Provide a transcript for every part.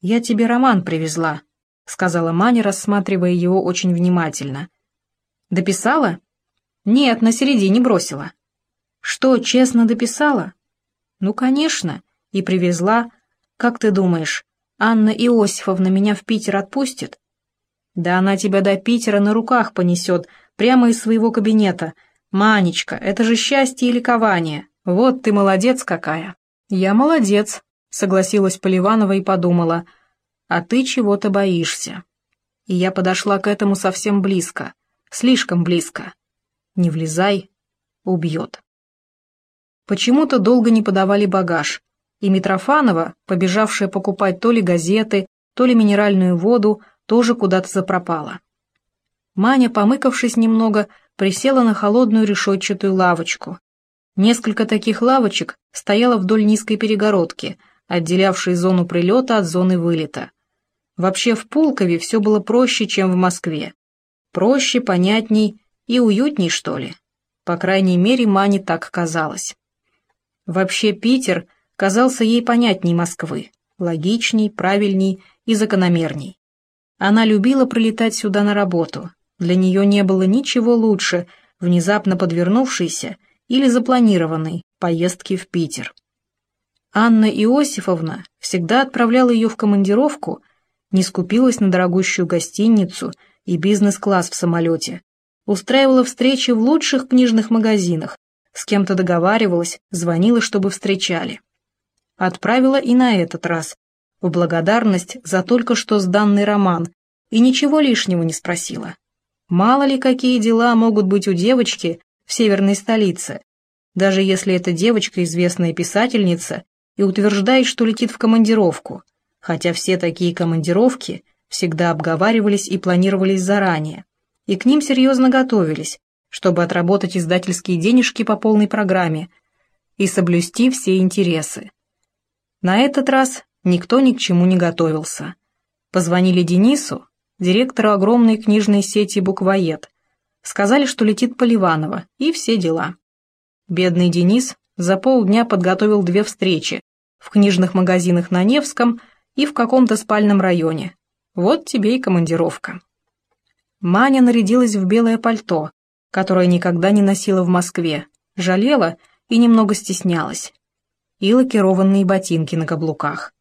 «Я тебе роман привезла», — сказала Маня, рассматривая его очень внимательно. «Дописала?» «Нет, на середине бросила». «Что, честно дописала?» «Ну, конечно, и привезла. Как ты думаешь, Анна Иосифовна меня в Питер отпустит?» «Да она тебя до Питера на руках понесет, прямо из своего кабинета. Манечка, это же счастье и ликование. Вот ты молодец какая». «Я молодец», — согласилась Поливанова и подумала. «А ты чего-то боишься». И я подошла к этому совсем близко, слишком близко. «Не влезай, убьет». Почему-то долго не подавали багаж, и Митрофанова, побежавшая покупать то ли газеты, то ли минеральную воду, тоже куда-то запропала. Маня, помыкавшись немного, присела на холодную решетчатую лавочку. Несколько таких лавочек стояло вдоль низкой перегородки, отделявшей зону прилета от зоны вылета. Вообще в Пулкове все было проще, чем в Москве. Проще, понятней и уютней, что ли. По крайней мере, Мане так казалось. Вообще Питер казался ей понятней Москвы, логичней, правильней и закономерней. Она любила прилетать сюда на работу. Для нее не было ничего лучше внезапно подвернувшейся или запланированной поездки в Питер. Анна Иосифовна всегда отправляла ее в командировку, не скупилась на дорогущую гостиницу и бизнес-класс в самолете, устраивала встречи в лучших книжных магазинах, с кем-то договаривалась, звонила, чтобы встречали. Отправила и на этот раз, в благодарность за только что сданный роман, и ничего лишнего не спросила. Мало ли какие дела могут быть у девочки в северной столице, даже если эта девочка известная писательница и утверждает, что летит в командировку, хотя все такие командировки всегда обговаривались и планировались заранее, и к ним серьезно готовились, чтобы отработать издательские денежки по полной программе и соблюсти все интересы. На этот раз никто ни к чему не готовился. Позвонили Денису, директору огромной книжной сети «Буквоед», сказали, что летит Поливанова, и все дела. Бедный Денис за полдня подготовил две встречи в книжных магазинах на Невском и в каком-то спальном районе. Вот тебе и командировка. Маня нарядилась в белое пальто, которое никогда не носила в Москве, жалела и немного стеснялась. И лакированные ботинки на каблуках.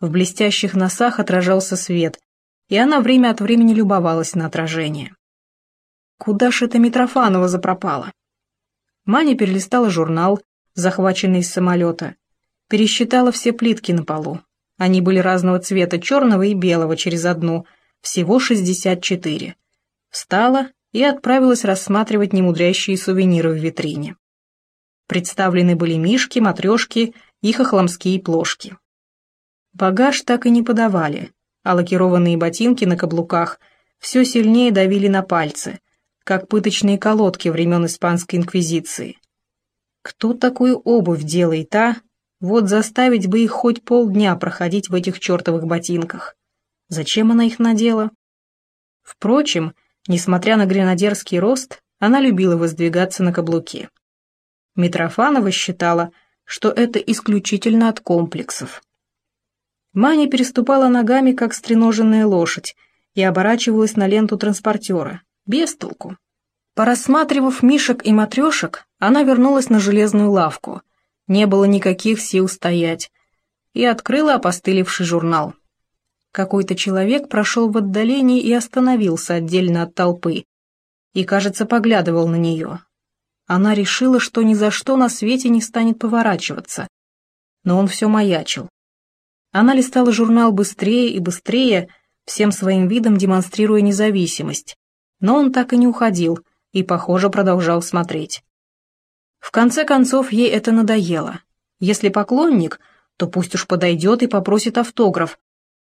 В блестящих носах отражался свет, и она время от времени любовалась на отражение. Куда ж эта Митрофанова запропала? Маня перелистала журнал, захваченный из самолета, пересчитала все плитки на полу. Они были разного цвета, черного и белого через одну, всего 64. Встала и отправилась рассматривать немудрящие сувениры в витрине. Представлены были мишки, матрешки и хохломские плошки. Багаж так и не подавали, а лакированные ботинки на каблуках все сильнее давили на пальцы, как пыточные колодки времен Испанской Инквизиции. Кто такую обувь делает, а? Вот заставить бы их хоть полдня проходить в этих чертовых ботинках. Зачем она их надела? Впрочем, Несмотря на гренадерский рост, она любила воздвигаться на каблуке. Митрофанова считала, что это исключительно от комплексов. Маня переступала ногами, как стреноженная лошадь, и оборачивалась на ленту транспортера, без толку. Порассматривав мишек и матрешек, она вернулась на железную лавку. Не было никаких сил стоять. И открыла опостылевший журнал. Какой-то человек прошел в отдалении и остановился отдельно от толпы. И, кажется, поглядывал на нее. Она решила, что ни за что на свете не станет поворачиваться. Но он все маячил. Она листала журнал быстрее и быстрее, всем своим видом демонстрируя независимость. Но он так и не уходил и, похоже, продолжал смотреть. В конце концов, ей это надоело. Если поклонник, то пусть уж подойдет и попросит автограф,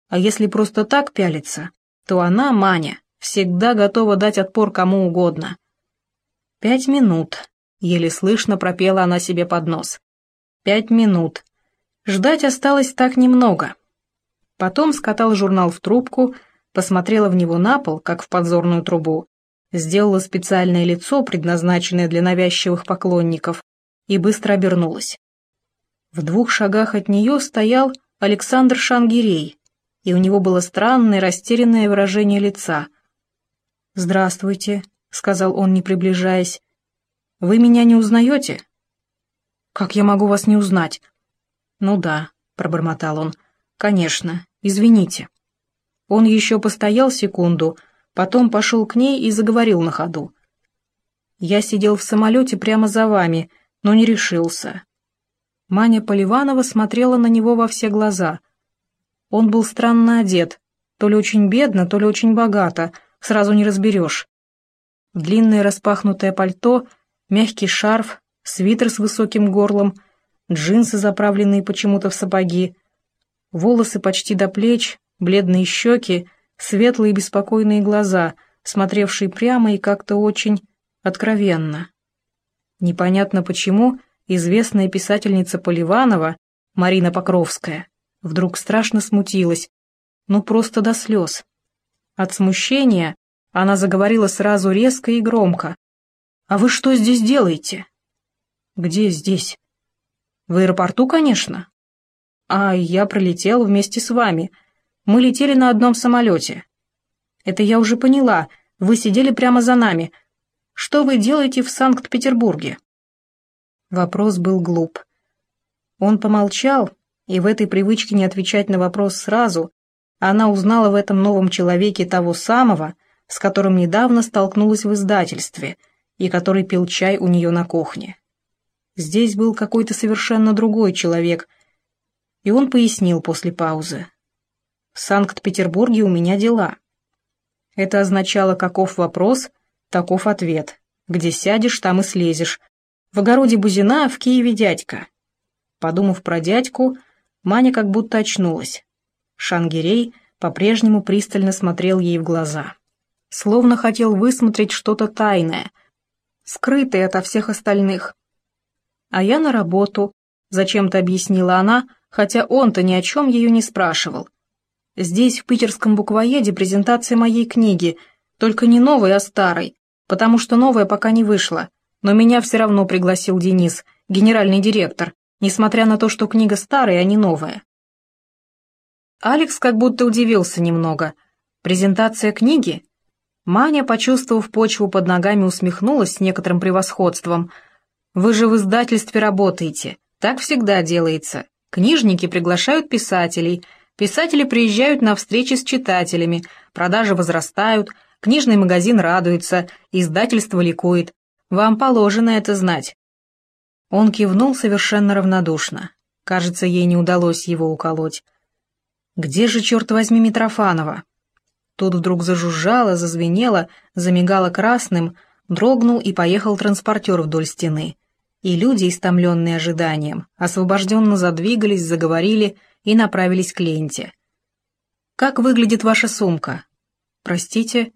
а если просто так пялиться, то она, Маня, всегда готова дать отпор кому угодно. «Пять минут», — еле слышно пропела она себе под нос. «Пять минут. Ждать осталось так немного». Потом скатал журнал в трубку, посмотрела в него на пол, как в подзорную трубу, сделала специальное лицо, предназначенное для навязчивых поклонников, и быстро обернулась. В двух шагах от нее стоял Александр Шангирей, и у него было странное растерянное выражение лица. «Здравствуйте», — сказал он, не приближаясь. «Вы меня не узнаете?» «Как я могу вас не узнать?» «Ну да», — пробормотал он. «Конечно, извините». Он еще постоял секунду, потом пошел к ней и заговорил на ходу. «Я сидел в самолете прямо за вами, но не решился». Маня Поливанова смотрела на него во все глаза. Он был странно одет, то ли очень бедно, то ли очень богато, сразу не разберешь. Длинное распахнутое пальто, мягкий шарф, свитер с высоким горлом, джинсы, заправленные почему-то в сапоги, волосы почти до плеч, бледные щеки, светлые беспокойные глаза, смотревшие прямо и как-то очень откровенно. Непонятно почему известная писательница Поливанова, Марина Покровская, вдруг страшно смутилась, ну просто до слез. От смущения она заговорила сразу резко и громко. «А вы что здесь делаете?» «Где здесь?» «В аэропорту, конечно». «А я пролетел вместе с вами. Мы летели на одном самолете». «Это я уже поняла. Вы сидели прямо за нами. Что вы делаете в Санкт-Петербурге?» Вопрос был глуп. Он помолчал, и в этой привычке не отвечать на вопрос сразу она узнала в этом новом человеке того самого, с которым недавно столкнулась в издательстве и который пил чай у нее на кухне. Здесь был какой-то совершенно другой человек, и он пояснил после паузы. «В Санкт-Петербурге у меня дела». Это означало, каков вопрос, таков ответ. Где сядешь, там и слезешь. В огороде Бузина, в Киеве дядька. Подумав про дядьку, Маня как будто очнулась. Шангирей по-прежнему пристально смотрел ей в глаза. Словно хотел высмотреть что-то тайное, скрытое ото всех остальных. «А я на работу», — зачем-то объяснила она, хотя он-то ни о чем ее не спрашивал. «Здесь, в питерском буквоеде, презентация моей книги, только не новой, а старой, потому что новая пока не вышла, но меня все равно пригласил Денис, генеральный директор, несмотря на то, что книга старая, а не новая. Алекс как будто удивился немного. Презентация книги? Маня, почувствовав почву под ногами, усмехнулась с некоторым превосходством. «Вы же в издательстве работаете. Так всегда делается. Книжники приглашают писателей, писатели приезжают на встречи с читателями, продажи возрастают, книжный магазин радуется, издательство ликует. Вам положено это знать». Он кивнул совершенно равнодушно. Кажется, ей не удалось его уколоть. Где же, черт возьми, Митрофанова? Тут вдруг зажужжало, зазвенело, замигало красным, дрогнул и поехал транспортер вдоль стены. И люди, истомленные ожиданием, освобожденно задвигались, заговорили и направились к ленте. «Как выглядит ваша сумка?» «Простите,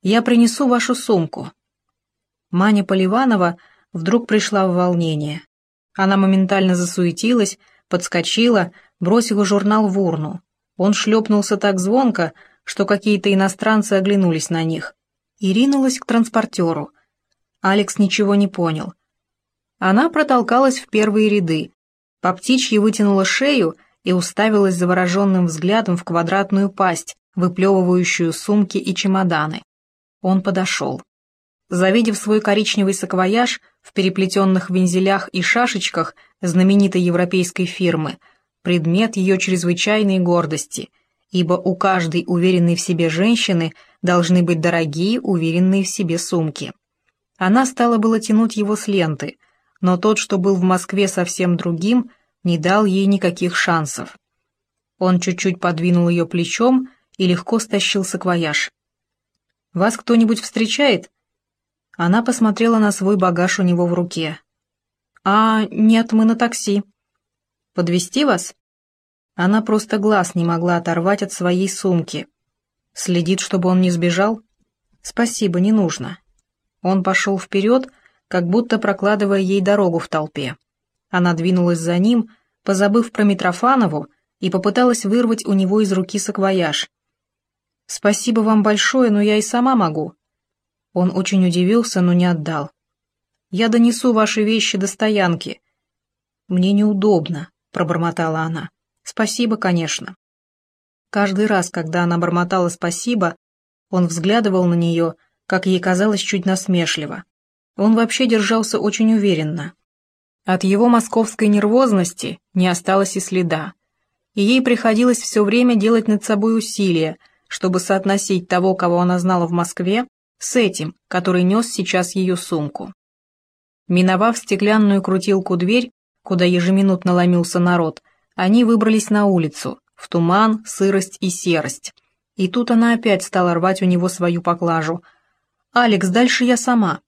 я принесу вашу сумку». Маня Поливанова вдруг пришла в волнение. Она моментально засуетилась, подскочила, бросила журнал в урну. Он шлепнулся так звонко, что какие-то иностранцы оглянулись на них, и ринулась к транспортеру. Алекс ничего не понял. Она протолкалась в первые ряды, по птичьи вытянула шею и уставилась завороженным взглядом в квадратную пасть, выплевывающую сумки и чемоданы. Он подошел. Завидев свой коричневый саквояж в переплетенных вензелях и шашечках знаменитой европейской фирмы, предмет ее чрезвычайной гордости, ибо у каждой уверенной в себе женщины должны быть дорогие, уверенные в себе сумки. Она стала было тянуть его с ленты, но тот, что был в Москве совсем другим, не дал ей никаких шансов. Он чуть-чуть подвинул ее плечом и легко стащил саквояж. «Вас кто-нибудь встречает?» Она посмотрела на свой багаж у него в руке. «А, нет, мы на такси», Подвести вас?» Она просто глаз не могла оторвать от своей сумки. Следит, чтобы он не сбежал? Спасибо, не нужно. Он пошел вперед, как будто прокладывая ей дорогу в толпе. Она двинулась за ним, позабыв про Митрофанову, и попыталась вырвать у него из руки саквояж. «Спасибо вам большое, но я и сама могу». Он очень удивился, но не отдал. «Я донесу ваши вещи до стоянки. Мне неудобно», — пробормотала она. «Спасибо, конечно». Каждый раз, когда она бормотала «спасибо», он взглядывал на нее, как ей казалось, чуть насмешливо. Он вообще держался очень уверенно. От его московской нервозности не осталось и следа. И ей приходилось все время делать над собой усилия, чтобы соотносить того, кого она знала в Москве, с этим, который нес сейчас ее сумку. Миновав стеклянную крутилку дверь, куда ежеминутно ломился народ, они выбрались на улицу, в туман, сырость и серость. И тут она опять стала рвать у него свою поклажу. «Алекс, дальше я сама»,